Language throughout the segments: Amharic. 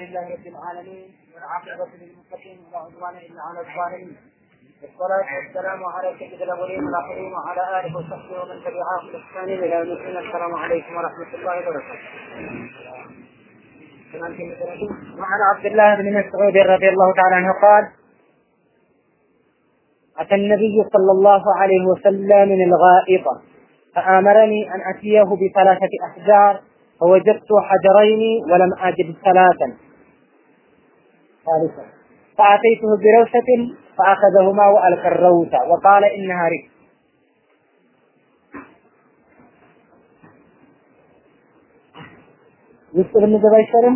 لله رب العالمين والعاقبة للمتقين ولا عدوان إلا على الظالمين. والصلاة والسلام على سيد الأولين والآخرين وعلى آله وصحبه ومن تبعهم بإحسان إلى يوم الدين. السلام عليكم ورحمة الله وبركاته. وعن عبد الله بن مسعود رضي الله تعالى عنه قال أتى النبي صلى الله عليه وسلم من الغائطة فآمرني أن أتيه بثلاثة أحجار فوجدت حجرين ولم أجد ثلاثا. ثالثا فأتيته بروسة فأخذهما وألقى الروسة وقال إنها رك ውስጥ ብንገባ አይሻልም?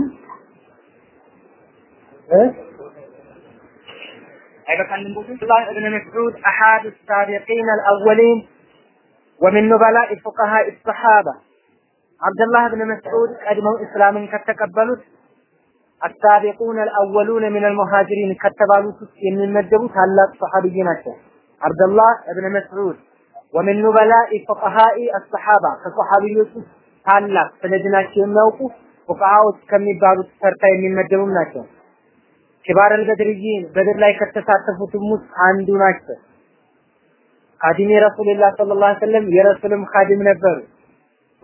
አይበቃንም ቦታ الله ابن مسعود أحد السابقين الأولين ومن نبلاء فقهاء الصحابة عبد الله بن مسعود ቀድመው እስላምን ከተቀበሉት አሳቢቁን አልአወሉን ምን አልሙሃጅሪን ከተባሉት ውስጥ የሚመደቡ ታላቅ ሰሐቢይ ናቸው። አብደላህ እብን መስዑድ ወምን ኑበላኢ ፉቀሃኢ አሰሓባ ከሰሐቢዮች ውስጥ ታላቅ ስለድናቸው የሚያውቁ ፉቀሃዎች ከሚባሉት ተርታ የሚመደቡም ናቸው። ኪባር አልበድርይን በድር ላይ ከተሳተፉትም ውስጥ አንዱ ናቸው። ካዲሚ ረሱልላህ ሰለላሁ ዐለይሂ ወሰለም የረሱልም ካዲም ነበሩ።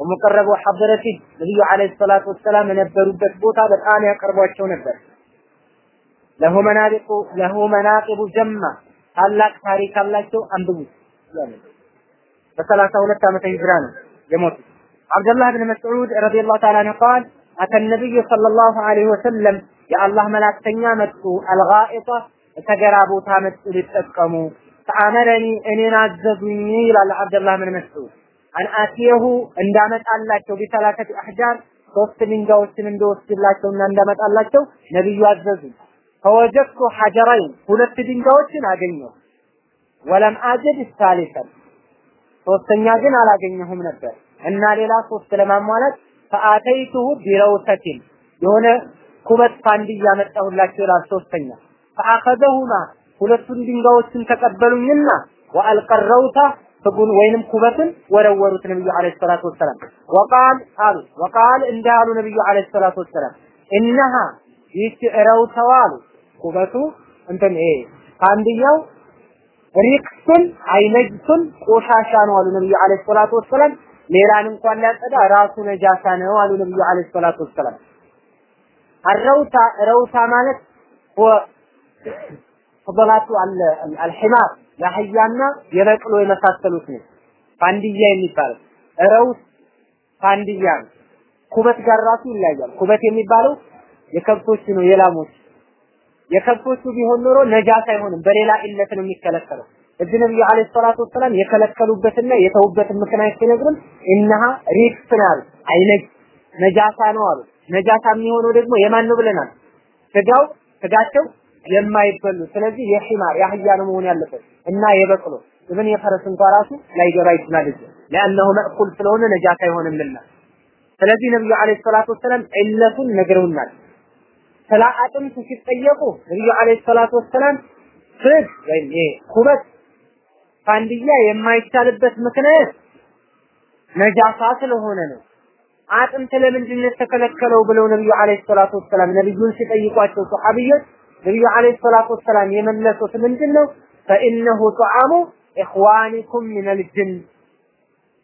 ወሙቀረቡ ሐضረቲ ነብዩ ዐለይሂ ሰላቱ ወሰላም የነበሩበት ቦታ በጣም ያቀርቧቸው ነበር። ለሁ መናቂቡ ለሁ መናቂቡ ጀማ ታላቅ ታሪክ አላቸው። አንብቡት። በሰላሳ ሁለት ዓመተ ሂጅራ ነው የሞቱት። አብደላህ ብን መስዑድ ረዲየላሁ ተዓላ ዐንሁ ቃል አተ ነቢዩ ሰለላሁ ዐለይሂ ወሰለም የአላህ መላእክተኛ መጡ። አልጋኢጣ ተገራ ቦታ መጡ ሊጠቀሙ ተአመረኒ እኔን አዘዙኝ ይላል አብደላህ ብን መስዑድ አን አቲየሁ እንዳመጣላቸው ቢሰላከት አህጃር ሶስት ድንጋዮችን እንደወስድላቸውና እንዳመጣላቸው ነብዩ አዘዙ። ፈወጀድቱ ሐጀረይን ሁለት ድንጋዮችን አገኘሁ። ወለም አጅድ ሳሊሰን ሶስተኛ ግን አላገኘሁም ነበር እና ሌላ ሶስት ለማሟላት ፈአተይቱሁ ቢረውሰቲን የሆነ ኩበት ፋንድያ መጣሁላቸው ይላል ሶስተኛ ፈአኸዘሁማ ሁለቱን ድንጋዮችን ተቀበሉኝና ወአልቀረውታ ፍጉን ወይንም ኩበትን ወረወሩት ነብዩ አለይሂ ሰላቱ ወሰላም። ወቃል አሉ ወቃል እንዳሉ ነብዩ አለይሂ ሰላቱ ወሰላም። እነሃ ይህች ረውተዋ አሉ ኩበቱ እንትን ይሄ ፋንድያው ሪክሱን አይነጅሱን ቆሻሻ ነው አሉ ነብዩ አለይሂ ሰላቱ ወሰላም። ሌላን እንኳን ሊያጸዳ ራሱ ነጃሳ ነው አሉ ነብዩ አለይሂ ሰላቱ ወሰላም። አረውታ ረውታ ማለት ፈضላቱ አልሒማር የአህያና የበቅሎ የመሳሰሉት ነው። ፋንድያ የሚባለው ረውስ ፋንድያ ነው። ኩበት ጋር ራሱ ይለያያል። ኩበት የሚባለው የከብቶች ነው፣ የላሞች የከብቶቹ ቢሆን ኖሮ ነጃሳ አይሆንም፣ በሌላ ኢለት ነው የሚከለከለው። እዚህ ነብዩ عليه الصلاة والسلام የከለከሉበትና የተውበትን ምክንያት ሲነግሩን إنها ركس አሉ። أي نجس ነጃሳ ነው አሉ። ነጃሳ የሚሆነው ደግሞ የማን ነው ብለናል? ስጋው ስጋቸው የማይበሉ ስለዚህ የ حمار የአህያ ነው መሆን ያለበት እና የበቅሎ ኢብን የፈረስ እንኳ ራሱ ላይገባ ይችላል እዚህ። لأنه مأكول ስለሆነ ነጃሳ አይሆንምና። ስለዚህ ነብዩ عليه الصلاة والسلام ዒለቱን ነግረውናል። ስለ አጥንት ሲጠየቁ ነብዩ አለይሂ ሰላቱ ወሰላም ስድ ወይም ኩበት ፋንድያ የማይቻልበት ምክንያት ነጃሳ ስለሆነ ነው። አጥንት ለምንድን ነው የተከለከለው ብለው ነብዩ አለይሂ ሰላቱ ወሰላም ነብዩን ሲጠይቋቸው ሱሐቢዮች ነብዩ አለይሂ ሰላቱ ወሰላም የመለሱት ምንድነው? ፈኢነሁ ጡዓሙ ኢኽዋኒኩም ሚነል ጅን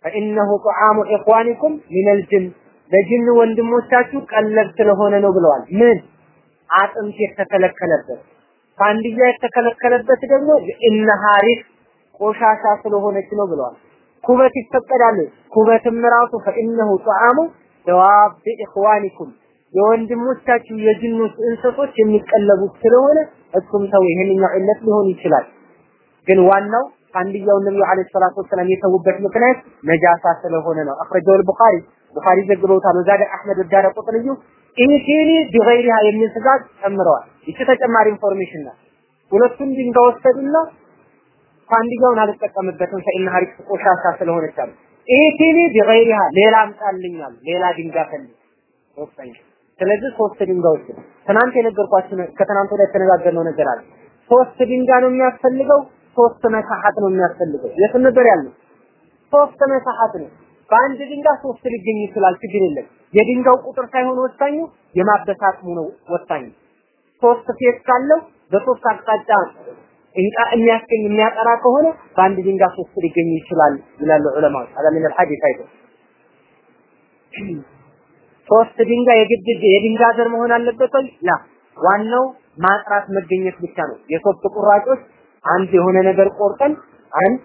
ፈኢነሁ ጡዓሙ ኢኽዋኒኩም ሚነል ጅን ለጅን ወንድሞቻችሁ ቀለብ ስለሆነ ነው ብለዋል። ምን አጥንት የተከለከለበት ፋንድያ የተከለከለበት ደግሞ ኢነሃሪፍ ቆሻሻ ስለሆነች ነው ብለዋል። ኩበት ይፈቀዳል። ኩበትም ራሱ ፈኢነሁ ጡዓሙ ደዋብ ኢኽዋኒኩም የወንድሞቻችሁ የጅኖች እንስሶች የሚቀለቡት ስለሆነ እሱም ሰው ይሄንኛው ዕለት ሊሆን ይችላል። ግን ዋናው አንድያው ነብዩ አለይሂ ሰላቱ ወሰለም የተውበት ምክንያት ነጃሳ ስለሆነ ነው። አخرجው البخاري ቡኻሪ ዘግበውታል። ወዛደ አህመድ ወዳረ ቁጥልዩ ኢንሲኒ ቢገይሪሃ የሚል ትእዛዝ ጨምረዋል። ይቺ ተጨማሪ ኢንፎርሜሽን ናት። ሁለቱን ድንጋይ ወሰዱና ከአንድያውን አልጠቀምበትም ፈኢንሃ ሪቅ ቆሻሻ ስለሆነች አሉ። ኢንሲኒ ቢገይሪሃ ሌላ አምጣልኛል። ሌላ ድንጋይ ፈልግ ወሰኝ ስለዚህ ሶስት ድንጋዮች ትናንት የነገርኳችሁ ከትናንት ወዲያ የተነጋገርነው ነገር አለ። ሶስት ድንጋይ ነው የሚያስፈልገው፣ ሶስት መሳሐት ነው የሚያስፈልገው። የት ነበር ያለው? ሶስት መሳሐት ነው። በአንድ ድንጋይ ሶስት ሊገኝ ይችላል፣ ችግር የለም። የድንጋው ቁጥር ሳይሆን ወሳኙ የማበስ አቅሙ ነው ወሳኙ። ሶስት ፌስ ካለው በሶስት አቅጣጫ እንቃ የሚያስገኝ የሚያጠራ ከሆነ በአንድ ድንጋይ ሶስት ሊገኝ ይችላል ይላሉ ዑለማዎች። አላ ምን الحديث አይደል ሶስት ድንጋይ የግድ የድንጋይ ዘር መሆን አለበት ወይ? ላ ዋናው ማጥራት መገኘት ብቻ ነው። የሶስት ቁራጮች አንድ የሆነ ነገር ቆርጠን አንድ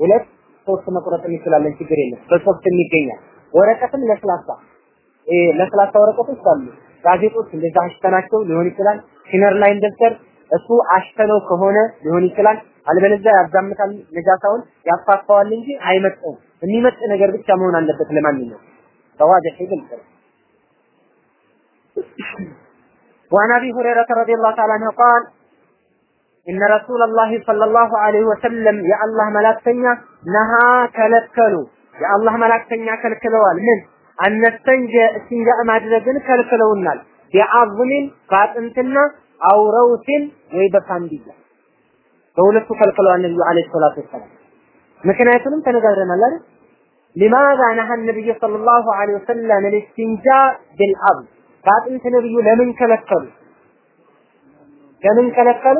ሁለት ሶስት መቁረጥ እንችላለን፣ ችግር የለም። በሶስት ይገኛል። ወረቀትም ለስላሳ ለስላሳ ወረቀቶች አሉ። ጋዜጦች እንደዛ አሽተናቸው ሊሆን ይችላል። ሲነር ላይ ደብተር እሱ አሽተነው ከሆነ ሊሆን ይችላል። አልበለዚያ ያዛምታል፣ ነጃሳውን ያፋፋዋል እንጂ አይመጣውም። የሚመጥ ነገር ብቻ መሆን አለበት ለማንኛውም ግልጽ ነው። وعن ابي هريره رضي الله تعالى عنه قال ان رسول الله صلى الله عليه وسلم يا الله ملاكتኛ ነሃ ከለከሉ የአላህ መላክተኛ ከልክለዋል ምን አነስተንጀ እስቲንጃ ማድረግን ከልክለውናል ቢአዝሚን በአጥንትና አውረውትን ወይ በፋንድያ በሁለቱ ከልክለዋል ነብዩ አለይሂ ሰላቱ ወሰላም። ምክንያቱንም ተነጋግረናል አይደል? لماذا نهى النبي صلى الله عليه وسلم الاستنجاء بالعظم በአጥንት ነብዩ ለምን ከለከሉ? ለምን ከለከሉ?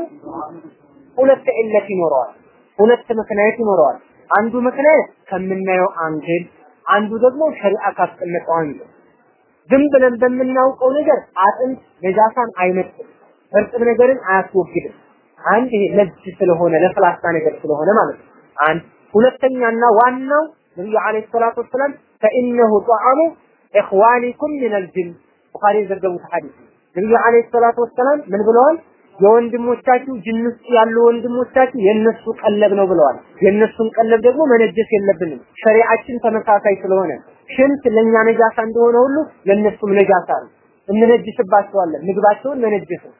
ሁለት ዒለት ይኖረዋል። ሁለት ምክንያት ይኖረዋል። አንዱ ምክንያት ከምናየው angle፣ አንዱ ደግሞ ሸሪዓ ካስቀመጠው angle። ዝም ብለን በምናውቀው ነገር አጥንት ነጃሳን አይመጥም፣ እርጥብ ነገርን አያስወግድም። አንድ ይሄ لزج ስለሆነ ለስላሳ ነገር ስለሆነ ማለት ነው። አንድ ሁለተኛና ዋናው ነብዩ አለይሂ ሰላቱ ወሰላም ፈኢነሁ ጧዓሙ ኢኽዋኒኩም ሚነል ጅን ቡኻሪ የዘገቡት ሐዲስ ነብዩ አለይሂ ሰላቱ ወሰላም ምን ብለዋል? የወንድሞቻችሁ ጅን ውስጥ ያሉ ወንድሞቻችሁ የነሱ ቀለብ ነው ብለዋል። የነሱን ቀለብ ደግሞ መነጀስ የለብንም። ሸሪዓችን ተመሳሳይ ስለሆነ ሽንት ለኛ ነጃሳ እንደሆነ ሁሉ ለነሱም ነጃሳ ነው። እንነጅስባቸዋለን። ምግባቸውን መነጀስ ነው።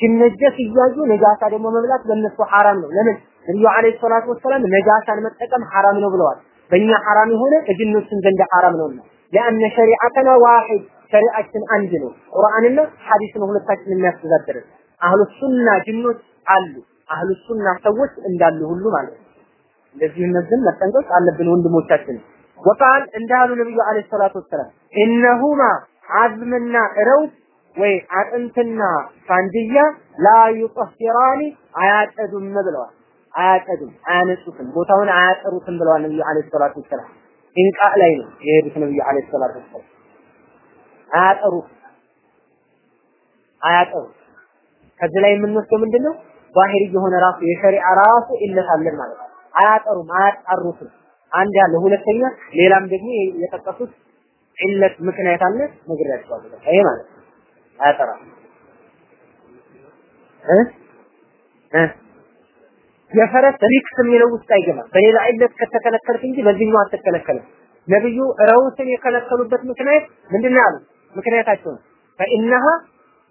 ሲነጀስ እያዩ ነጃሳ ደግሞ መብላት ለነሱ ሐራም ነው። ለምን? ነብዩ አለይሂ ሰላቱ ወሰላም ነጃሳን መጠቀም ሐራም ነው ብለዋል። በእኛ ሐራም የሆነ እጅኖችን ዘንድ ሐራም ነውና ለአነ ሸሪዓተና ዋሂድ ሸሪዓችን አንድ ነው። ቁርአንና ሐዲስ ነው ሁለታችን የሚያስተዳድረን። አህሉ ሱና ጅኖች አሉ፣ አህሉ ሱና ሰዎች እንዳሉ ሁሉ ማለት ነው። እንደዚህ እነዚህን መጠንቀቅ አለብን ወንድሞቻችን። ወቃል እንዳሉ ነብዩ አለይሂ ሰላቱ ወሰላም እነሁማ አዝምና ረውት ወይ አጥንትና ፋንድያ ላ ዩጠሂራኒ አያጠዱም ብለዋል። አያጠዱም፣ አያነጹትም፣ ቦታውን አያጠሩትም ብለዋል ነብዩ አለይሂ ሰላቱ ወሰላም። ኢንቃ ላይ ነው የሄዱት ነብዩ አለይሂ ሰላቱ ወሰላም። አያጠሩት አያጠሩት ከዚህ ላይ የምንወስደው ምንድነው? ዛሂሪ የሆነ ራሱ የሸሪዓ ራሱ ኢለት አለን ማለት ነው። አያጠሩም፣ አያጣሩትም። አንድ ያለ ሁለተኛ ሌላም ደግሞ የጠቀሱት ዒለት ምክንያት አለ ነግሬያቸዋለሁ። ይሄ ማለት ነው። አያጠራም እ እ የፈረስ ركس የሚለው ውስጥ አይገባም። በሌላ ዒለት ከተከለከልክ እንጂ በዚህኛው አትከለከልም። ነብዩ روث ን የከለከሉበት ምክንያት ምንድነው ያሉት? ምክንያታቸው ነው ፈኢነሃ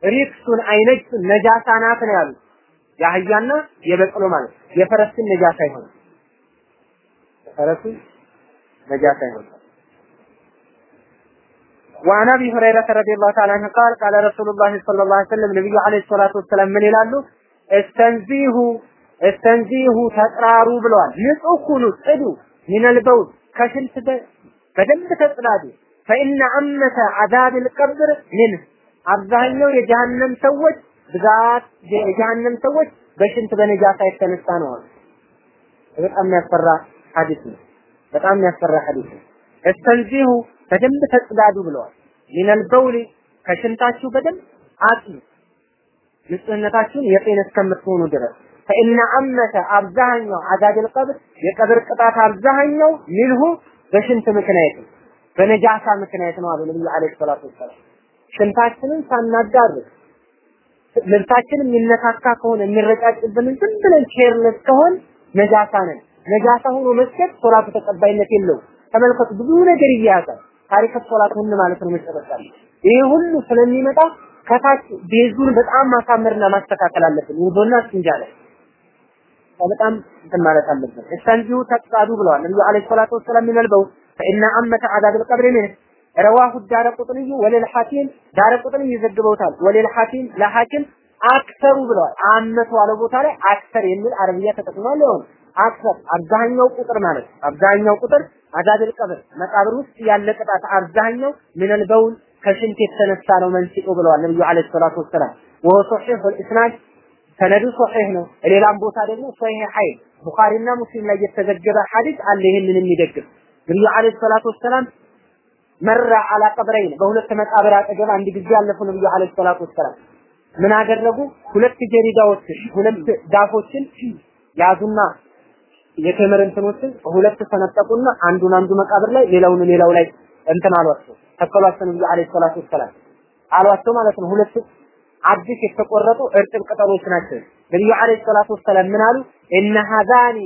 ሪክሱን አይነጅ ነጃሳ ናት ነው ያሉት። የአህያና የበቅሎ ማለት የፈረስን ነጃሳ አይሆንም። የፈረሱ ነጃሳ አይሆንም። وعن ابي هريره رضي الله تعالى عنه قال قال رسول الله صلى الله عليه وسلم نبي عليه الصلاه والسلام ምን ይላሉ? እስተንዚሁ እስተንዚሁ ተጥራሩ ብለዋል። ንጹህ ሁኑ፣ ጽዱ ሚነል በውል ከሽንት በደንብ ተጽዳዱ። ፈኢነ አመተ አዛብል ቀብር ምን አብዛኛው የጀሃነም ሰዎች ብዛት የጀሃነም ሰዎች በሽንት በነጃሳ የተነሳ ነው። በጣም የሚያስፈራ ሐዲስ ነው። በጣም የሚያስፈራ ሐዲስ ነው። እስተንዚሁ በደንብ ተጽዳዱ ብለዋል። ሚነል በውሊ ከሽንታችሁ በደንብ አጽዱ፣ ንጽህነታችሁን የጤን እስከምትሆኑ ድረስ ፈኢነ አመተ አብዛኛው አዛብል ቀብር የቀብር ቅጣት አብዛኛው ሚንሁ በሽንት ምክንያት ነው፣ በነጃሳ ምክንያት ነው አሉ ነብዩ አለይሂ ሰላቱ ወሰላም። ሽንታችንን ሳናዳርግ ልብሳችን የሚነካካ ከሆነ የሚረጫጭብንን ዝም ብለን careless ከሆን ነጃሳ ነን። ነጃሳ ሆኖ መስገድ ሶላቱ ተቀባይነት የለውም። ተመልከቱ፣ ብዙ ነገር ይያዛል። تارك الصلاة ምን ማለት ነው መጨረሻ ይሄ ሁሉ ስለሚመጣ ከታች base ኡን በጣም ማሳመርና ማስተካከል አለብን። ውዱእና ኢስቲንጃ ላይ በጣም እንትን ማለት አለብን። استنزهوا ተጽዳዱ ብለዋል ነብዩ عليه الصلاة والسلام የሚመልበው ፈኢነ አመተ አዛብል ቀብሪ ምን ረዋሁ ዳረ ቁጥንዩ ወለል ሐኪም ዳረ ቁጥንዩ ይዘግበውታል። ወለል ሐኪም ለሐኪም አክሰሩ ብለዋል። አመቱ አለ ቦታ ላይ አክሰር የሚል አረብያ ተጠቅሟል። ይሆን አክሰር አብዛኛው ቁጥር ማለት አብዛኛው ቁጥር አዛብል ቀብር መቃብር ውስጥ ያለ ቅጣት አብዛኛው ሚነል በውል ከሽንት የተነሳ ነው መንስኡ ብለዋል ነብዩ አለይሂ ሰላቱ ወሰላም። ወሆ ሶሒሑል ኢስናድ ሰነዱ ሶሒሕ ነው። ሌላም ቦታ ደግሞ ሶሒሕ ሀይል ቡኻሪና ሙስሊም ላይ የተዘገበ ሐዲስ አለ ይህንን የሚደግፍ ነብዩ አለይሂ ሰላቱ ወሰላም መራ አላ ቀብረይን። በሁለት መቃብር አጠገብ አንድ ጊዜ ያለፉ ነብዩ አለይሂ ሰላቱ ወሰላም። ምን አደረጉ? ሁለት ጀሪዳዎች ሁለት ዳፎችን ያዙና የቴምር እንትኖችን ሁለት ሰነጠቁና አንዱን አንዱ መቃብር ላይ ሌላውን ሌላው ላይ እንትን አሏቸው። ተከሏቸው ነብዩ አለይሂ ሰላቱ ወሰላም። አሏቸው ማለት ነው ሁለት አዲስ የተቆረጡ እርጥብ ቅጠሎች ናቸው። ነብዩ عليه الصلاة والسلام ምን አሉ? إن هذان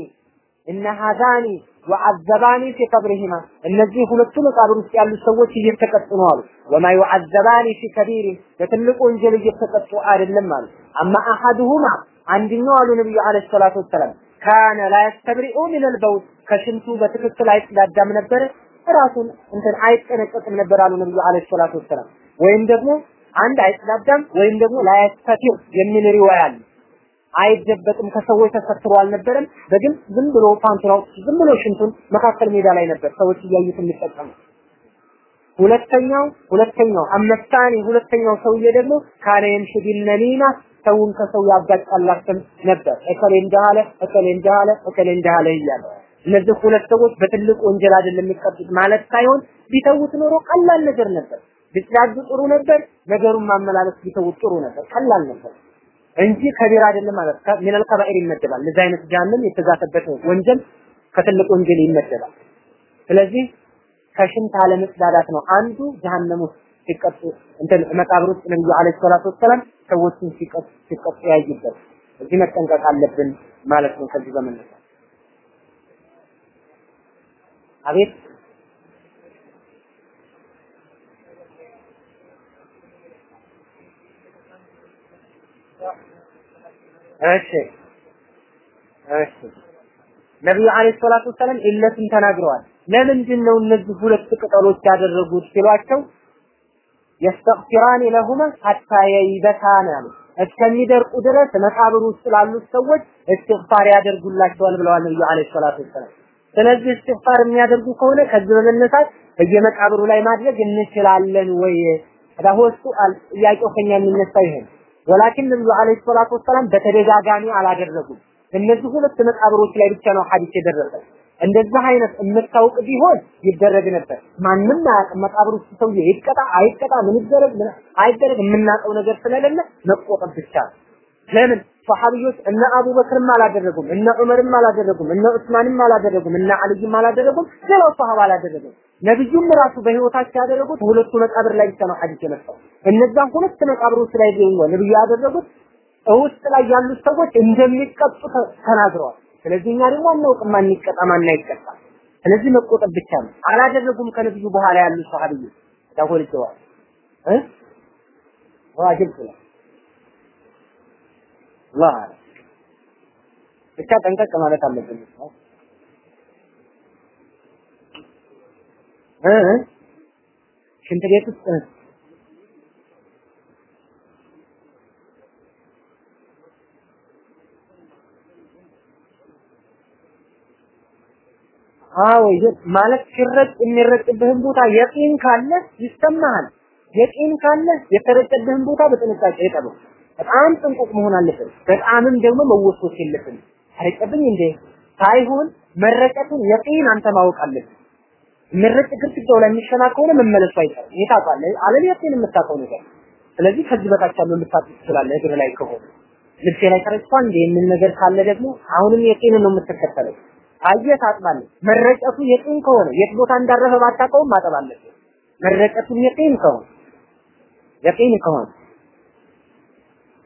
إن هذان يعذبان في قبرهما እነዚህ ሁለቱ መቃብር ውስጥ ያሉ ሰዎች እየተቀጡ ነው አሉ። وما يعذبان في كبير በትልቁ ወንጀል እየተቀጡ አይደለም አሉ። أما أحدهما አንደኛው አሉ ነብዩ عليه الصلاة والسلام كان لا يستبرئ من البول ከሽንቱ በትክክል አይጽዳዳም ነበር ራሱን እንትን አይጠነቀቅም ነበር አሉ ነብዩ عليه الصلاة والسلام። ወይም ደግሞ አንድ አይጽዳዳም ወይም ደግሞ ላ የሚል ሪዋያ አለ አይደበቅም። ከሰዎች ተሰትሮ አልነበረም። በግልጽ ዝም ብሎ ፓንቱራው ዝም ብሎ ሽንቱን መካከል ሜዳ ላይ ነበር ሰዎች እያዩት የሚጠቀሙ። ሁለተኛው ሁለተኛው አመሳኒ ሁለተኛው ሰውዬ ደግሞ ካነ የምሽ ቢልነሚና ሰውን ከሰው ያጋጫላትም ነበር። እከሌ እንዳለ እከሌ እንዳለ እከሌ እንዳለ እያለ እነዚህ ሁለት ሰዎች በትልቅ ወንጀል አይደለም የሚቀጡት ማለት ሳይሆን ቢተውት ኖሮ ቀላል ነገር ነበር። ቢጽዳዱ ጥሩ ነበር። ነገሩን ማመላለስ ቢተውት ጥሩ ነበር። ቀላል ነበር እንጂ كبيرة አይደለም ማለት من الكبائر ይመደባል። ለዚህ አይነት ጀሃነም የተዛተበት ወንጀል ከትልቅ ወንጀል ይመደባል። ስለዚህ ከሽንት አለመጽዳዳት ነው አንዱ ጀሃነም ውስጥ ሲቀጡ እንትን መቃብር ውስጥ ነብዩ عليه الصلاة والسلام ሰዎችን ሲቀጡ ሲቀጡ ያዩበት። እዚህ መጠንቀቅ አለብን ማለት ነው ከዚህ በመነሳት አቤት እሺ እሺ። ነብዩ አለይሂ ሰላቱ ወሰላም ኢለትን ተናግረዋል። ለምንድን ነው እነዚህ ሁለት ቅጠሎች ያደረጉት ሲሏቸው የስተግፊራን ለሁማ ሐታ የይበታን እስከሚደርቁ ድረስ መቃብር ውስጥ ላሉት ሰዎች እስትግፋር ያደርጉላቸዋል ብለዋል ነብዩ አለይሂ ሰላቱ ወሰላም። ስለዚህ እስትግፋር የሚያደርጉ ከሆነ ከዚህ በመነሳት በየመቃብሩ ላይ ማድረግ እንችላለን ወይ? ሱአል ጥያቄው ከኛ የሚነሳ ይሄ ወላኪን ነብዩ አለይሂ ሰላቱ ወሰላም በተደጋጋሚ አላደረጉም። እነዚህ ሁለት መቃብሮች ላይ ብቻ ነው ሐዲስ የደረሰ እንደዛ አይነት የምታውቅ ቢሆን ይደረግ ነበር። ማንም አያውቅም። መቃብር ውስጥ ሰውዬ ይቀጣ አይቀጣ ምን ይደረግ አይደረግ የምናውቀው ነገር ስለሌለ መቆጠብ ብቻ ለምን ሰሐቢዎች እነ አቡበክርም አላደረጉም እነ ዑመርም አላደረጉም እነ ዑስማንም አላደረጉም እነ አልይም አላደረጉም ሌላው ሰሃባ አላደረጉም ነብዩም ራሱ በህይወታቸው ያደረጉት ሁለቱ መቃብር ላይ ብቻ ነው ሐዲስ የመጣው። እነዛን ሁለት መቃብሮች ላይ ቢሆን ነብዩ ያደረጉት። ውስጥ ላይ ያሉት ሰዎች እንደሚቀጡ ተናግረዋል። ስለዚህ እኛ ደግሞ አናውቅም ማን ይቀጣ ማን አይቀጣ። ስለዚህ መቆጠብ ብቻ ነው። አላደረጉም ከነብዩ በኋላ ያሉ ሰሃቢዎች ዳጎል ጀዋል እ? ዋጅብ ነው አላህ ብቻ ጠንቀቅ ማለት አለብን እ ሽንት ቤት ውስጥ አዎ ማለት ሲረጭ የሚረጭብህን ቦታ የቂን ካለ ይሰማሃል። የቂን ካለ የተረጨብህን ቦታ በጥንቃቄ ጠበቅ። በጣም ጥንቁቅ መሆን አለብን። በጣምም ደግሞ መወስወስ የለብን። ተረጨብኝ እንዴ ሳይሆን መረጨቱን የቂን አንተ ማወቅ አለብን። ምርጥ ግድግዳው ላይ የሚሸና ከሆነ መመለሱ አይቀርም። ይሄ ታውቃለህ። አለል የቂን የምታውቀው ነገር ስለዚህ ከዚህ በታች ያለው ልታጥፍ ትችላለህ እግር ላይ ከሆነ ልብሴ ላይ ተረጭቷል እንዴ የምን ነገር ካለ ደግሞ አሁንም የቂን ነው የምትከተለው። አየህ ታጥባለህ። መረጨቱ የቂን ከሆነ የት ቦታ እንዳረፈ ባታውቀውም ማጠብ አለብህ። መረጨቱን የቂን ከሆነ የቂን ከሆነ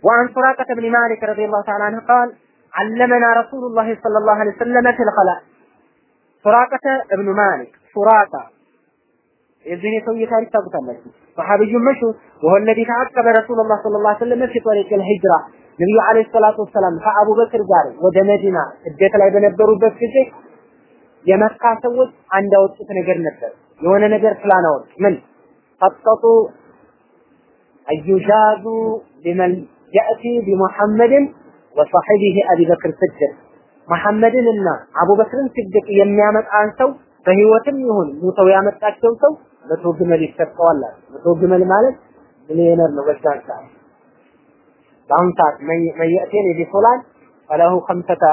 وعن سراقة بن مالك رضي الله تعالى عنه قال علمنا رسول الله صلى الله عليه وسلم في الخلاء سراقة ابن مالك سراقة የዚህ ሰውዬ ታሪክ ታውቁታላችሁ። ሰሐቢዩ መሽሁር وهو الذي تعقب رسول الله صلى الله عليه وسلم في طريق الهجرة ነብዩ አለይሂ ሰላቱ ወሰላም ከአቡበክር ጋር ወደ መዲና ስደት ላይ በነበሩበት ጊዜ የመካ ሰዎች አንድ ያወጡት ነገር ነበር። የሆነ ነገር ፕላን አወጡ። ምን ፈጠጡ አዩጃዙ ቢመን የእቲ ቢሙሐመድን ወሰሒቢሂ አቢበክር ስድቅ መሐመድንና አቡበክርን ስድቅ የሚያመጣን ሰው በህይወትም ይሁን ሙተው ያመጣቸው ሰው መቶ ግመል ይሰጠዋል። መቶ ግመል ማለት ሚሊዮነር ነው በዛን ሰዓት። በአሁኑ ሰዓት መየእቴን ቢፉላን ፈለሁ ከምሰተ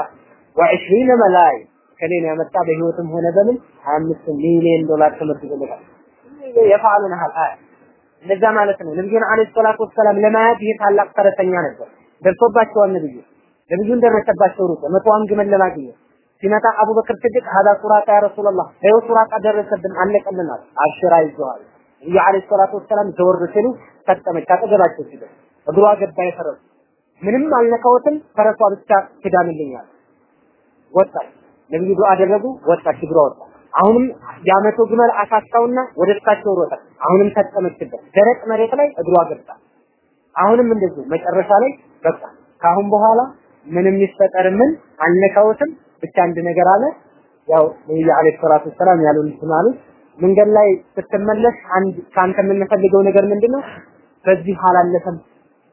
ወዕሽሪነ መላይ ከሌን ያመጣ በህይወትም ሆነ በምን ሀያ አምስት ሚሊዮን ዶላር ተመድቦለታል። የፋሉን ሀል አያ እንደዛ ማለት ነው። ነብዩን አለይሂ ሰላቱ ወሰላም ለማያዝ ይሄ ታላቅ ተረተኛ ነበር። ደርሶባቸዋል ነብዩ ነብዩን ደረሰባቸው ሩቅ መቶዋን ግመል ለማግኘት ሲመጣ አቡበክር ስድቅ ሀዳ ሱራቃ ያ ረሱላህ ይኸው ሱራቃ ደረሰብን አለቀልናል። አብሽራ ይዘዋል። ነብዩ አለይሂ ሰላቱ ወሰላም ዘወር ሲሉ ፈጠመች አጠገባቸው ሲደርስ እግሯ ገባ የፈረሱ ምንም አልነካዎትም። ፈረሷ ብቻ ትዳንልኛል። ወጣች። ነብዩ ዱዓ አደረጉ። ወጣች፣ እግሯ ወጣ። አሁንም የአመቶ ግመል አሳሳውና ወደ እሳቸው ሮጠ። አሁንም ተጠመችበት። ደረቅ መሬት ላይ እግሯ ገባ። አሁንም እንደዚሁ መጨረሻ ላይ በቃ ካሁን በኋላ ምንም ይፈጠር ምን አልነካዎትም። ብቻ አንድ ነገር አለ። ያው ነብዩ አለይሂ ሰላቱ ወሰላም ያሉን ማለት መንገድ ላይ ስትመለስ አንድ ካንተ የምንፈልገው ነገር ምንድነው? በዚህ አላለፈም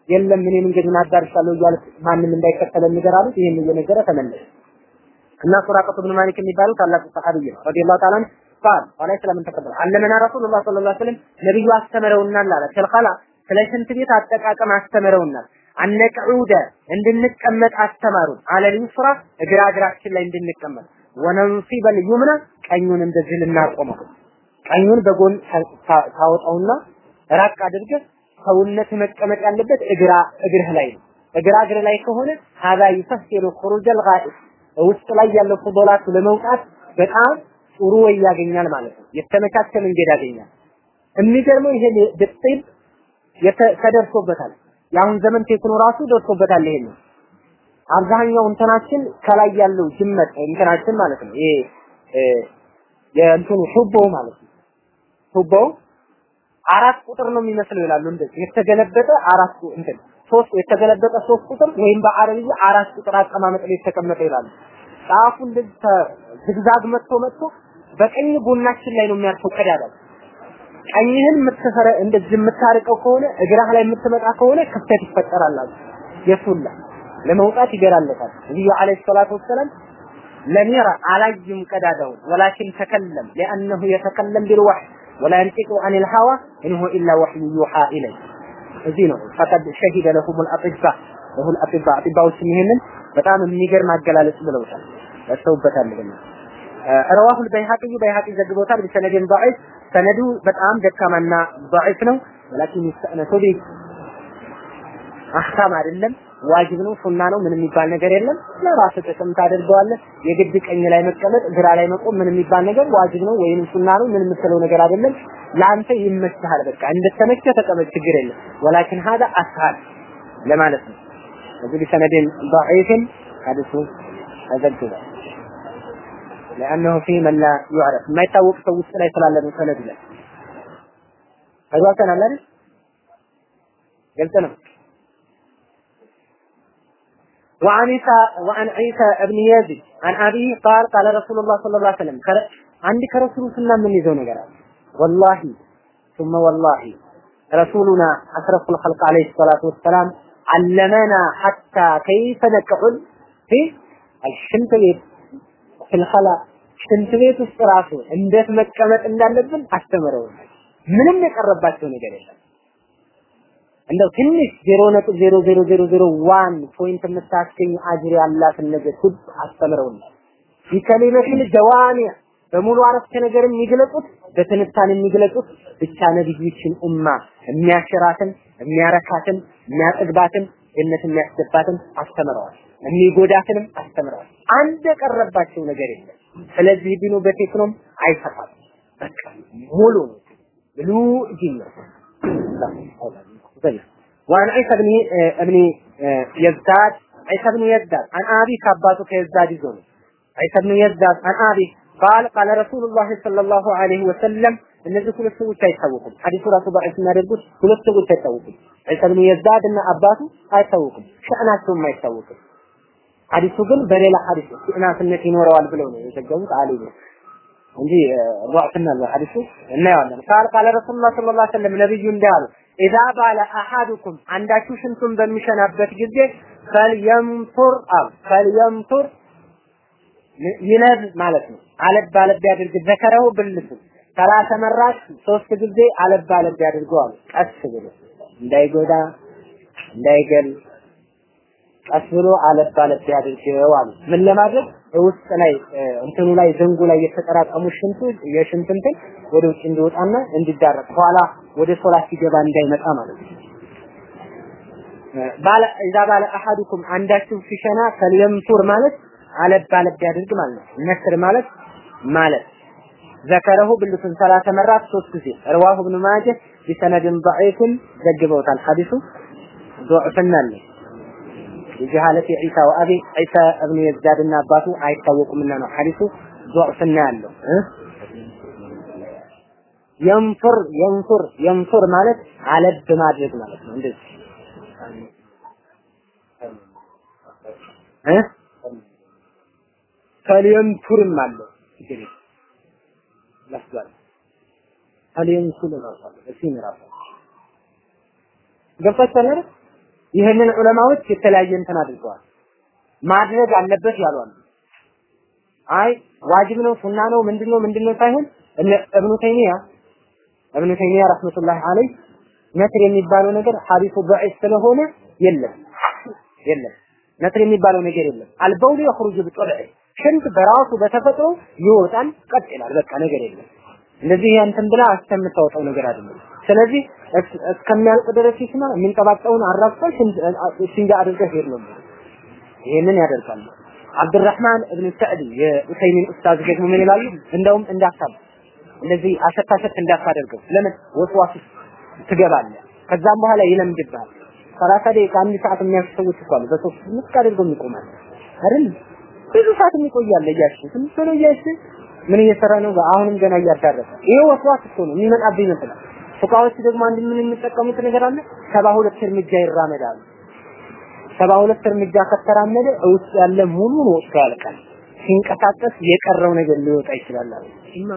የለም እኔ መንገዱን አዳርሻለሁ እያለ ማንም እንዳይከተለን ነገር አሉት። ይሄን እየነገረ ተመለሰ እና ሱራቀቱ ብን ማሊክ የሚባለው ታላቁ ሰሐቢይ ነው። ረዲየላሁ ተዓላ ቃል ኋላ ስለምን ተቀበለ። አለመና ረሱሉላህ ሰለላሁ ዐለይሂ ወሰለም ነብዩ አስተምረውናል አለ። ተልኸላ ስለ ሽንት ቤት አጠቃቀም አስተምረውናል። አነቅዑደ እንድንቀመጥ አስተማሩን አለል ዩስራ እግራ እግራችን ላይ እንድንቀመጥ። ወነንሲበል ዩምና ቀኙን እንደዚህ ልናቆመው። ቀኙን በጎን ታወጣውና ራቅ አድርገህ ሰውነት መቀመጥ ያለበት እግራ እግርህ ላይ ነው። እግራ እግር ላይ ከሆነ ሀዛ ይሰህሉ ኹሩጀል ጋኢብ ውስጥ ላይ ያለው ፉዶላቱ ለመውጣት በጣም ጥሩ ወይ ያገኛል ማለት ነው። የተመቻቸ መንገድ ያገኛል። የሚገርመው ይሄ ድጥብ ተደርሶበታል። የአሁን ዘመን ቴክኖ ራሱ ደርሶበታል። ይሄን ነው አብዛኛው እንትናችን ከላይ ያለው ጅመት እንትናችን ማለት ነው። ይሄ የእንትኑ ቱቦ ማለት ነው። ቱቦ አራት ቁጥር ነው የሚመስለው ይላሉ። እንደዚህ የተገለበጠ አራት እንትን ሶስት የተገለበጠ ሶስት ቁጥር ወይም በአረብያ አራት ቁጥር አቀማመጥ ላይ የተቀመጠ ይላሉ። ጫፉ ዝግዛግ መጥቶ መጥቶ በቀኝ ጎናችን ላይ ነው የሚያርፈው ቀዳዳ። ቀኝህን የምትፈረ እንደዚህ የምታርቀው ከሆነ እግራህ ላይ የምትመጣ ከሆነ ክፍተት ይፈጠራል አሉ። የሱላ ለመውጣት ይገራለታል። ነብዩ عليه الصلاة والسلام لم ير አላይም ቀዳዳውን ولكن تكلم لأنه يتكلم بالوحي ولا ينطق عن الهوى إن هو إلا وحي يوحى إليه እዚህ ነው ፈቀድ ሸሂደ ለሁሙል አጥባ ለሁል አጥባ አጥባዎችም ይሄንን በጣም የሚገርም አገላለጽ ብለውታል ደርሰውበታል ደግሞ ረዋሁል በይሐቂ በይሐቂ ዘግቦታል በሰነድን ضعيف ሰነዱ በጣም ደካማና ضعيف ነው ወላኪን ይስተነሱ ቢ አህካም አይደለም ዋጅብ ነው ሱና ነው ምን የሚባል ነገር የለም ለራስ ጥቅም ታደርገዋለህ የግድ ቀኝ ላይ መቀመጥ ግራ ላይ መቆም ምን የሚባል ነገር ዋጅብ ነው ወይንም ሱና ነው ምን የምትለው ነገር አይደለም ለአንተ ይመችሃል በቃ እንደተመቸ ተቀመጥ ችግር የለም ወላኪን هذا አስሃል ለማለት ነው እዚህ ቢሰነድን ضعيف ሐዲሱ ተዘግቧል لأنه في من لا يعرف ما يتوق ሰው ውስጥ ላይ ስላለ ነው ሰነድ ላይ ተግባብተናል አይደል ግልጽ ነው وعن عيسى وعن عيسى ابن يزيد عن أبيه قال قال رسول الله صلى الله عليه وسلم عندي كرسول سنة من يزون قال والله ثم والله رسولنا أشرف الخلق عليه الصلاة والسلام علمنا حتى كيف نقعد في الشمس ቤት في الخلاء ሽንት ቤት ውስጥ ራሱ እንዴት መቀመጥ እንዳለብን አስተምረውናል። ምንም የቀረባቸው ነገር የለም። እንደው ትንሽ 0.00001 ፖይንት የምታስገኝ አጅር ያላትን ነገር ሁሉ አስተምረውናል። ቢከሊመትን ጀዋሚ በሙሉ አረፍተ ነገር የሚገለጹት በትንታኔ የሚገለጹት ብቻ ነብዮችን ኡማ የሚያሽራትን የሚያረካትን የሚያጠግባትን ጀነት የሚያስገባትን አስተምረዋል። የሚጎዳትንም አስተምረዋል። አንድ የቀረባቸው ነገር የለም። ስለዚህ ዲኑ በቴክኖም አይፈታም። በቃ ሙሉ ነው። ብሉ ዲን ነው። طيب وعن عيسى بن ابن يزداد عيسى بن يزداد عن ابي كاباتو كيزداد يزون عيسى بن يزداد عن ابي قال قال رسول الله صلى الله عليه وسلم እነዚህ ሁለት ሰዎች አይታወቁም። ሐዲሱ ራሱ ضعيف የሚያደርጉት ሁለት ሰዎች አይታወቁም። ዒሳ ብን የዛድ እና አባቱ አይታወቁም። ሸእናቸውም አይታወቅም። ሀዲሱ ግን በሌላ ሐዲስ ሸእናትነት ይኖረዋል ብለው ነው የዘገቡት አሊ ነው እንጂ ضعف እና ሐዲሱ እናየዋለን። ቃል ቃለ ረሱሉላህ ሰለላሁ ዐለይሂ ወሰለም ነብዩ እንዳሉ ኢዛ ባለ አሐዱኩም አንዳችሁ ሽንቱን በሚሸናበት ጊዜ ፈልየምቱር አብ ፈልየምቱር ይለብ ማለት ነው። አለብ አለብ ያድርግ ዘከረው ብልቱ ሰላሳ መራት ሶስት ጊዜ አለብ አለብ ያድርገው አሉ። ቀስ ብሎ እንዳይጎዳ እንዳይገል ቀስ ብሎ አለብ አለብ ያድርገው አሉ። ምን ለማድረግ ውስጥ ላይ እንትኑ ላይ ዘንጉ ላይ የተጠራቀሙ ሽንቱ የሽንት እንትን ወደ ውጭ እንዲወጣና እንዲዳረቅ ኋላ ወደ ሶላት ሲገባ እንዳይመጣ ማለት ነው። ባለ ኢዛ ባለ አሐዱኩም አንዳችሁ ሲሸና ፈልየምቱር ማለት አለብ አለብ ያድርግ ማለት ነው። ነስር ማለት ማለት ዘከረሁ ብልቱን ሰላተ መራት ሶስት ጊዜ ረዋሁ ኢብኑ ማጀህ ቢሰነድን ضعيف ዘግበውታል። ሐዲሱ ضعفና የጀሃለት የዒሳ ወአቢ ዒሳ እብኑ የዛድና አባቱ አይታወቁምና ነው። ሐዲሱ ضعፍና ያለው። የንፉር የንፉር የንፉር ማለት አለብ ማድረግ ማለት ነው። እንደዚህ። እ? ከሊየንቱርም አለው። እንግዲህ ለፍቷል። ከሊየንቱር ነው እሱ ነው። ራሱ ገብቷችኋል አይደል? ይህንን ዑለማዎች የተለያየ እንትን አድርገዋል። ማድረግ አለበት ያሏል። አይ ዋጅብ ነው፣ ሱና ነው፣ ምንድነው ምንድነው ሳይሆን እብኑ ተይሚያ እብኑ ተይሚያ ረህመቱላሂ አለይህ ነትር የሚባለው ነገር ሀዲሱ ضعيف ስለሆነ የለም የለም ነትር የሚባለው ነገር የለም። አልበውል የخرج بطلع ሽንት በራሱ በተፈጥሮ ይወጣል፣ ቀጥ ይላል። በቃ ነገር የለም። እንደዚህ ያንተን ብላ አስተምታውጣው ነገር አይደለም። ስለዚህ እስከሚያልቅ ድረስ ይስማ የሚንጠባጠውን አራግፈህ ሽንጃ አድርገህ ሄድ ነው። ይሄንን ያደርጋል። አብዱራህማን እብን ሰዕድ የኡሰይሚን ኡስታዝ ደግሞ ምን ይላሉ? እንደውም እንዳታል እንደዚህ አሸታሸት እንዳታደርገው። ለምን ወስዋስ ትገባለህ። ከዛም በኋላ ይለምድብሃል። ሰላሳ ደቂቃ አንድ ሰዓት ሰዎች እኮ አሉ። በሶስት ምስቅ አድርገው ይቆማል አይደል? ብዙ ሰዓት የሚቆያል እያልሽ ዝም ብሎ እያልሽ ምን እየሰራ ነው? አሁንም ገና እያዳረሰ ይሄ ወስዋስ እኮ ነው የሚመጣብኝ ይመስላል። ፉቃዎች ደግሞ አንድ ምን የሚጠቀሙት ነገር አለ። ሰባ ሁለት እርምጃ ይራመዳሉ። ሰባ ሁለት እርምጃ ከተራመደ ውስጥ ያለ ሙሉ ወጥቶ ያልቃል። ሲንቀሳቀስ የቀረው ነገር ሊወጣ ይችላል አሉ። እና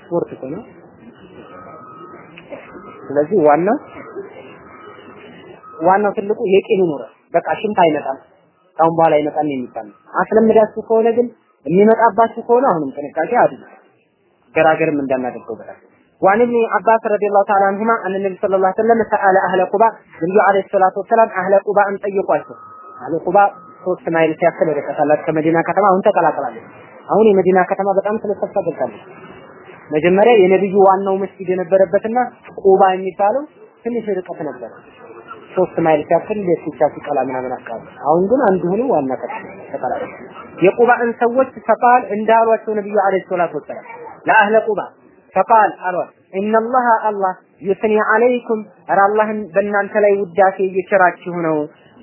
ስፖርት እኮ ነው። ስለዚህ ዋናው ዋናው ትልቁ የቂኑ ኑረ በቃ ሽንት አይመጣም ካሁን በኋላ አይመጣም የሚባል አስለምዳችሁ ከሆነ ግን የሚመጣባችሁ ከሆነ አሁንም ጥንቃቄ አድርጉ። ገራገርም እንዳናደርገው በጣም وعن ابن عباس رضي الله تعالى عنهما أن النبي صلى الله عليه وسلم سأل أهل قباء النبي عليه الصلاة والسلام أهل قباء أن ጠየቋቸው أهل قباء ሶስት ማይል ሲያክል ርቀት አላት ከመዲና ከተማ አሁን ተቀላቅላለች። አሁን የመዲና ከተማ በጣም ስለሰፋ ገብታለች። መጀመሪያ የነብዩ ዋናው መስጊድ የነበረበትና ቁባ የሚባለው ትንሽ ርቀት ነበር። ሶስት ማይል ሲያክል ለሲቻ ሲቀላ ምናምን አካባቢ አሁን ግን አንዱ ሆኖ ዋና ከተማ ተቀላቀለ። የቁባን ሰዎች ፈቃል እንዳሏቸው ነብዩ አለይሂ ሰላቱ ወሰላም ለአህለ ቁባ ፈቃል አሏት إن الله አላህ يثني عليكم ኧረ አላህን በእናንተ ላይ ውዳሴ እየቸራችሁ ነው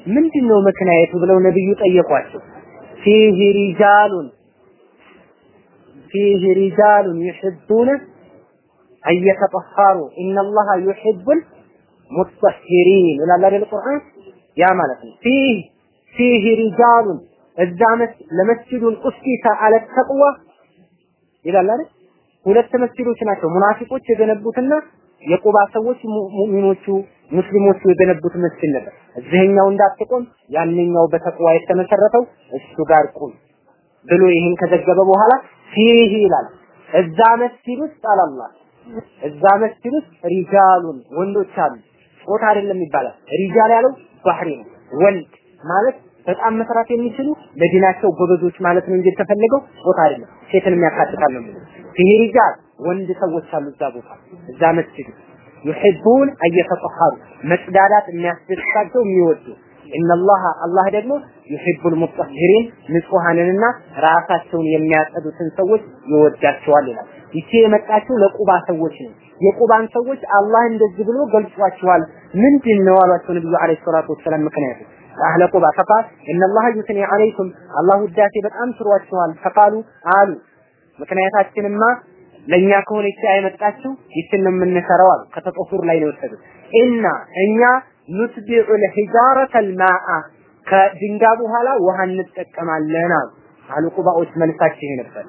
ምንድነው ምክንያቱ ብለው ነብዩ ጠየቋቸው። فيه رجال فيه رجال يحبون أن يتطهروا إن الله يحب المطهرين ይላል አይደል ቁርአን? ያ ማለት ነው። فيه فيه رجال እዛ لمسجد أسس على التقوى ይላል አይደል ሁለት መስጂዶች ናቸው ሙናፊቆች የገነቡትና የቁባ ሰዎች ሙእሚኖቹ ሙስሊሞቹ የገነቡት መስጂድ ነበር። እዚህኛው እንዳትቆም ያንኛው በተቅዋ የተመሰረተው እሱ ጋር ቁም ብሎ ይህን ከዘገበ በኋላ فيه ይላል እዛ መስጂድ ውስጥ አላህ እዛ መስጂድ ውስጥ رجال ወንዶች አሉ። ጾታ አይደለም ይባላል። رجال ያለው ባህሪ ነው። ወንድ ማለት በጣም መስራት የሚችሉ ለዲናቸው ጎበዞች ማለት ነው እንጂ የተፈለገው ጾታ አይደለም። ሴትንም ያካትታል ነው የሚለው። ወንድ ሰዎች አሉ እዛ ቦታ እዛ መስጂድ يحبون أن يتطهروا መጽዳዳት የሚያስደስታቸው የሚወዱ إن الله አላህ ደግሞ يحب المطهرين ንጹሃንንና ራሳቸውን የሚያጸዱትን ሰዎች ይወዳቸዋል ይላል። ይቺ የመጣችው ለቁባ ሰዎች ነው። የቁባን ሰዎች አላህ እንደዚህ ብሎ ገልጿቸዋል። ምንድን ነው አሏቸው ነብዩ عليه الصلاة والسلام ምክንያቱ أهل قباء فقال إن الله يثني عليكم አላህ ውዳሴ በጣም ስሯቸዋል። فقالوا አሉ ምክንያታችንማ ለእኛ ከሆነ ይቺ አይመጣችው ይችን ነው የምንሰራው አሉ። ከተጦፉር ላይ ነው የወሰዱት። ኢና እኛ ኑትቢዑ ልሒጃረተ ልማአ ከድንጋ በኋላ ውሃ እንጠቀማለን አሉ። አህሉ ቁባዎች መልሳቸው ይሄ ነበር።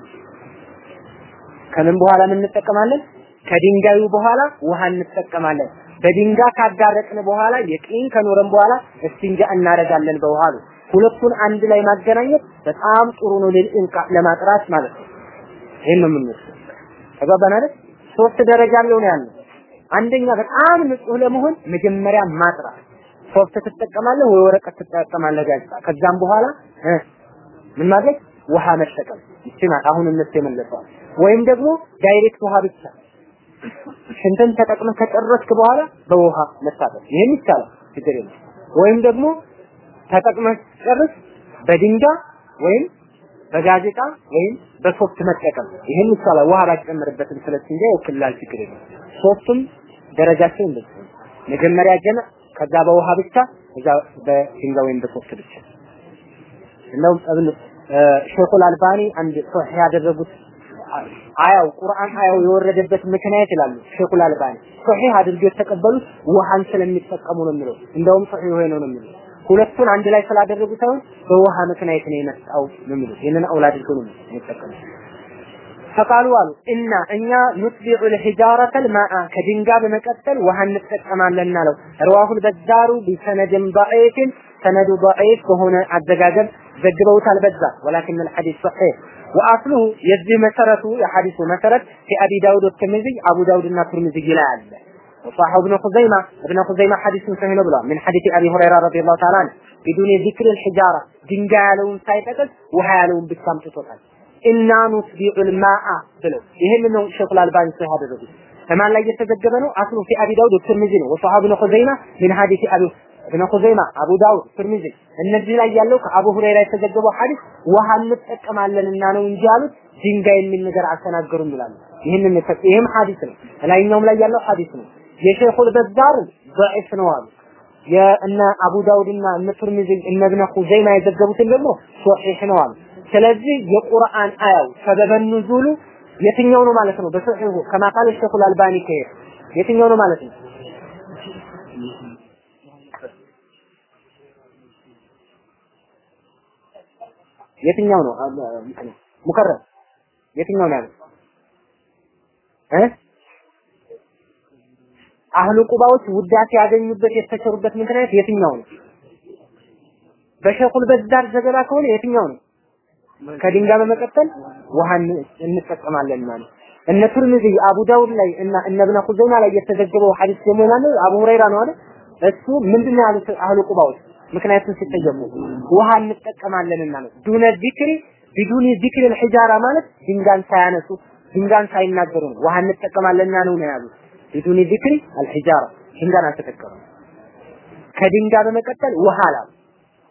ከምን በኋላ ምን እንጠቀማለን? ከድንጋዩ በኋላ ውሃ እንጠቀማለን። በድንጋ ካዳረቅን በኋላ የቂን ከኖረን በኋላ እስቲንጃ እናደርጋለን በውሃ አሉ። ሁለቱን አንድ ላይ ማገናኘት በጣም ጥሩ ነው ለኢንቃ ለማጥራት ማለት ነው። ይሄን ነው የምንወስደው።? ሶስት ደረጃ ነው ያለው። አንደኛ በጣም ንጹህ ለመሆን መጀመሪያ ማጥራት። ሶፍት ትጠቀማለህ ወይ ወረቀት ትጠቀማለህ ጋዜጣ። ከዛም በኋላ ምን ማድረግ ውሃ መጠቀም ይችላል። አሁን እነሱ የመለሰዋል። ወይም ደግሞ direct ውሃ ብቻ ሽንትን ተጠቅመህ ከጨረስክ በኋላ በውሃ መታጠብ ይሄን ይቻላል፣ ችግር የለም። ወይም ደግሞ ተጠቅመህ ጨርስ በድንጋይ ወይም በጋዜጣ ወይም በሶፍት መጠቀም ይሄን ይቻላል። ውሃ ባጨምርበትም ስለት እንጂ ይወክላል፣ ችግር የለም። ሶስቱም ደረጃቸው እንደዚህ ነው። መጀመሪያ ጀመ ከዛ በውሃ ብቻ ከዛ በድንጋይ ወይም በሶፍት ብቻ እንደውም እብን አልባኒ አንድ ሶሒህ ያደረጉት አያው ቁርአን አያው የወረደበት ምክንያት ይላሉ ሼኹል አልባኒ። ሶሒህ አድርገው የተቀበሉት ውሃን ስለሚጠቀሙ ነው የሚለው። እንደውም ሶሒህ ሆኖ ነው የሚለው። ሁለቱን አንድ ላይ ስላደረጉ ሳይሆን በውሃ ምክንያት ነው የመጣው ነው የሚሉት። ይህንን አውላ አድርገው ነው የሚጠቀሙት ፈቃሉ አሉ እና እኛ ኑትቢዑ ልሒጃረተል ማአ ከድንጋ በመቀጠል ውሃ እንጠቀማለን አለው። ረዋሁል በዛሩ ቢሰነድን ضعيፍን ሰነዱ ضعيፍ በሆነ አዘጋገብ ዘግበውታል በዛ። ወላኪን አልሐዲስ ሰሒህ واصله የዚህ መሰረቱ የሐዲሱ መሰረት في ابي داود والترمذي ابو داود እና ترمذي ላይ አለ وصححه ابن خزيمة ابن خزيمة حديث صحيح ነው ብሏል من حديث ابي هريرة رضي الله تعالى عنه بدون ذكر الحجارة ድንጋይ ያለውን ሳይጠቅስ ውሃ ያለውን ብቻ አምጥቶታል እና ኑትቢዑል ማአ ብለው ይሄን ነው ሼኹል አልባኒ ሰህ ያደረጉት ከማን ላይ የተዘገበ ነው አስሉ ፊ አቢ ዳውድ ትርሚዚ ነው ወሰሐብ ኢብኑ ኹዘይማ ምን ሐዲስ አቢ ኢብኑ ኹዘይማ አቡ ዳውድ ትርሚዚ እነዚህ ላይ ያለው ከአቡ ሁረይራ የተዘገበው ሐዲስ ውሃ እንጠቀማለንና ነው እንጂ ያሉት ድንጋይ የሚል ነገር አልተናገሩም ይላሉ ይህንን ይህም ሐዲስ ነው ላይኛውም ላይ ያለው ሐዲስ ነው የሼኹል በዛር ضعيف ነው አሉ የእነ አቡ ዳውድና እነ ትርሚዚ እነ ኢብኑ ኹዘይማ የዘገቡትን ደግሞ ሶሒህ ነው አሉ ስለዚህ የቁርአን አያው ሰበበ ኑዙሉ የትኛው ነው ማለት ነው? በሰሒሁ ከማ ቃለ ሸኹል አልባኒ ከሄድ የትኛው ነው ማለት ነው? የትኛው ነው? ሙከረም የትኛው ነው? እ? አህሉ ቁባዎች ውዳሴ ያገኙበት የተቸሩበት ምክንያት የትኛው ነው? በሸኹል በዛር ዘገባ ከሆነ የትኛው ነው? ከድንጋይ በመቀጠል ውሃን እንጠቀማለን ማለት እነ ቱርሚዚ አቡ ዳውድ ላይ እና እነ ኢብኑ ኹዘይማ ላይ የተዘገበው ሐዲስ ደግሞ ማለት አቡ ሁረይራ ነው አይደል? እሱ ምንድነው ያሉት أهل ቁባዎች ምክንያቱም ሲጠየቁ ውሃ እንጠቀማለንና ነው። دون ذكر بدون ذكر الحجارة ማለት ድንጋን ሳያነሱ ድንጋን ሳይናገሩ ነው። ውሃ እንጠቀማለንና ነው ነው ያሉት። بدون ذكر الحجارة ድንጋን አልተጠቀሙም። ከድንጋ በመቀጠል ውሃ አላሉ።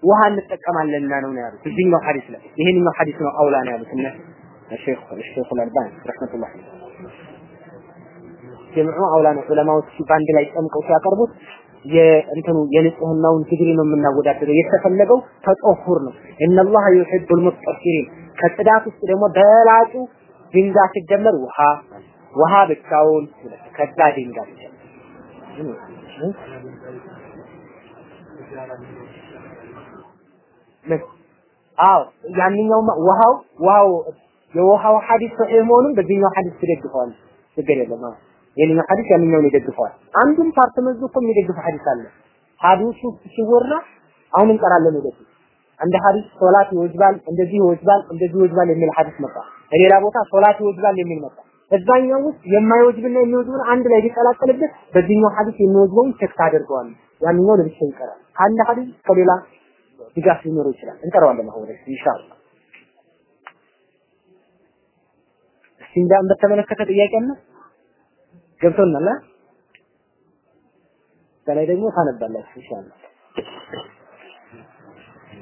ውሃ እንጠቀማለንና ነው ነው ያሉት። እዚህኛው ሐዲስ ላይ ይሄንኛው ሐዲስ ነው أولى ነው ያሉት እነ ሼክ ሼክ አልአልባኒ رحمة الله ጀምዑ አውላ ነው ዑለማዎች በአንድ ላይ ጨምቀው ሲያቀርቡት የእንትኑ የንጽህናውን ዲግሪ ነው የምናወዳደረው የተፈለገው ተጦሁር ነው። እነላህ ዩሂቡል ሙጠሂሪን ከጽዳት ውስጥ ደግሞ በላጩ ድንጋይ ሲደመር ውሃ ውሃ ብቻውን ከዛ ድንጋይ አዎ ያንኛው ውሃው ውሃው የውሃው ሐዲስ صحيح መሆኑን በዚህኛው ሐዲስ ትደግፈዋል ችግር የለም አዎ የኛው ሐዲስ ያንኛውን ይደግፈዋል? አንዱን part እኮ የሚደግፍ ሐዲስ አለ። ሐዲሱ ሲወራ አሁን እንቀራለን ወደፊት። አንድ ሐዲስ ሶላት ይወጅባል እንደዚህ ይወጅባል እንደዚህ ይወጅባል የሚል ሐዲስ መጣ። በሌላ ቦታ ሶላት ይወጅባል የሚል መጣ። እዛኛው ውስጥ የማይወጅብና የሚወጅብን አንድ ላይ ሊቀላቀልበት በዚህኛው ሐዲስ የሚወጅበውን check ታደርገዋል ያንኛው ለብቻ ይቀራል። ከአንድ ሐዲስ ከሌላ ድጋፍ ሊኖረው ይችላል። እንቀረዋለን አሁን ወደፊት ኢንሻአላህ። እስቲንጃን በተመለከተ ጥያቄ አለ ገብቶናል። በላይ ደግሞ ታነባላችሁ ኢንሻአላህ